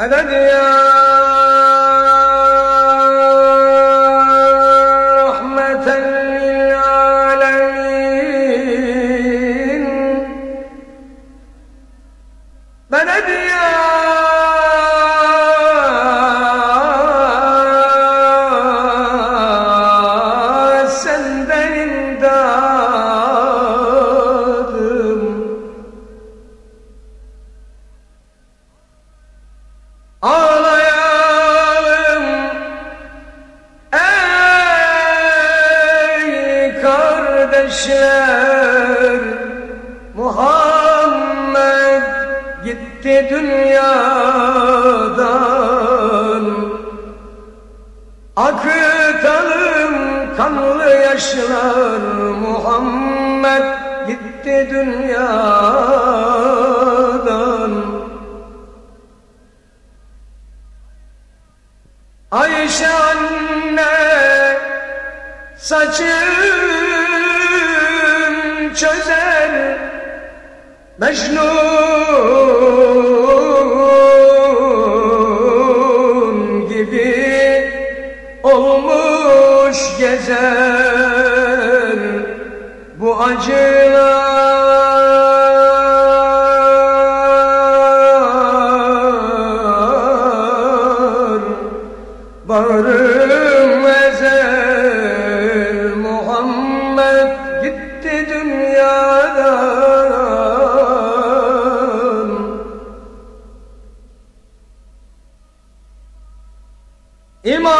ألد يا رحمة للعالمين بلد يا سندن دار kardeşler Muhammed gitti dünyadan. Akıtalım kanlı yaşlar Muhammed gitti dünyadan. Ayşe anne saçın çözer. Mecnun gibi olmuş gezer bu acılar İmam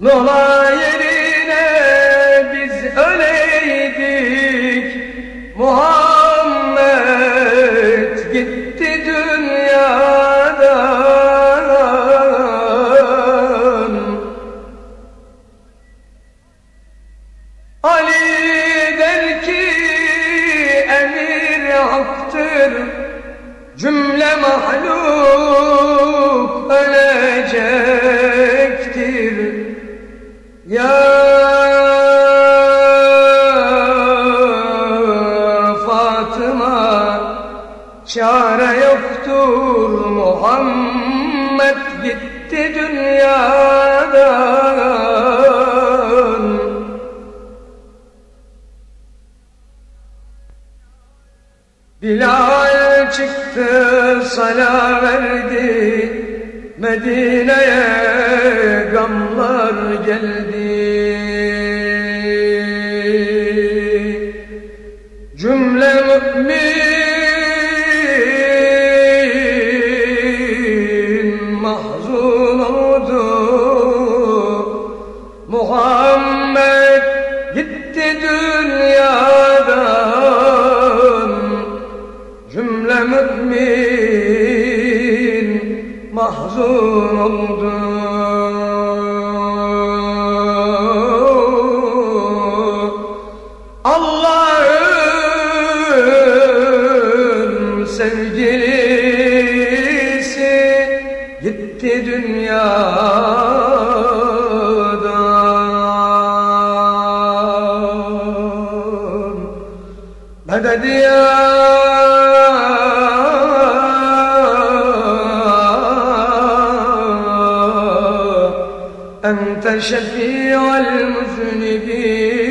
Nola yerine biz öleydik. Muhammed gitti dünyadan. Ali der ki emir haktır Cümle mahluk ölecektir Ya Fatıma Çare yoktur. Muhammed gitti dünyadan. Bilal çıktı sala verdi. Medine'ye gamlar geldi. Cümle mümin mahzun oldu. Muhammed gitti dünyadan. Cümle mümin mahzun oldu. Medet ya أنت شفيع المذنبين.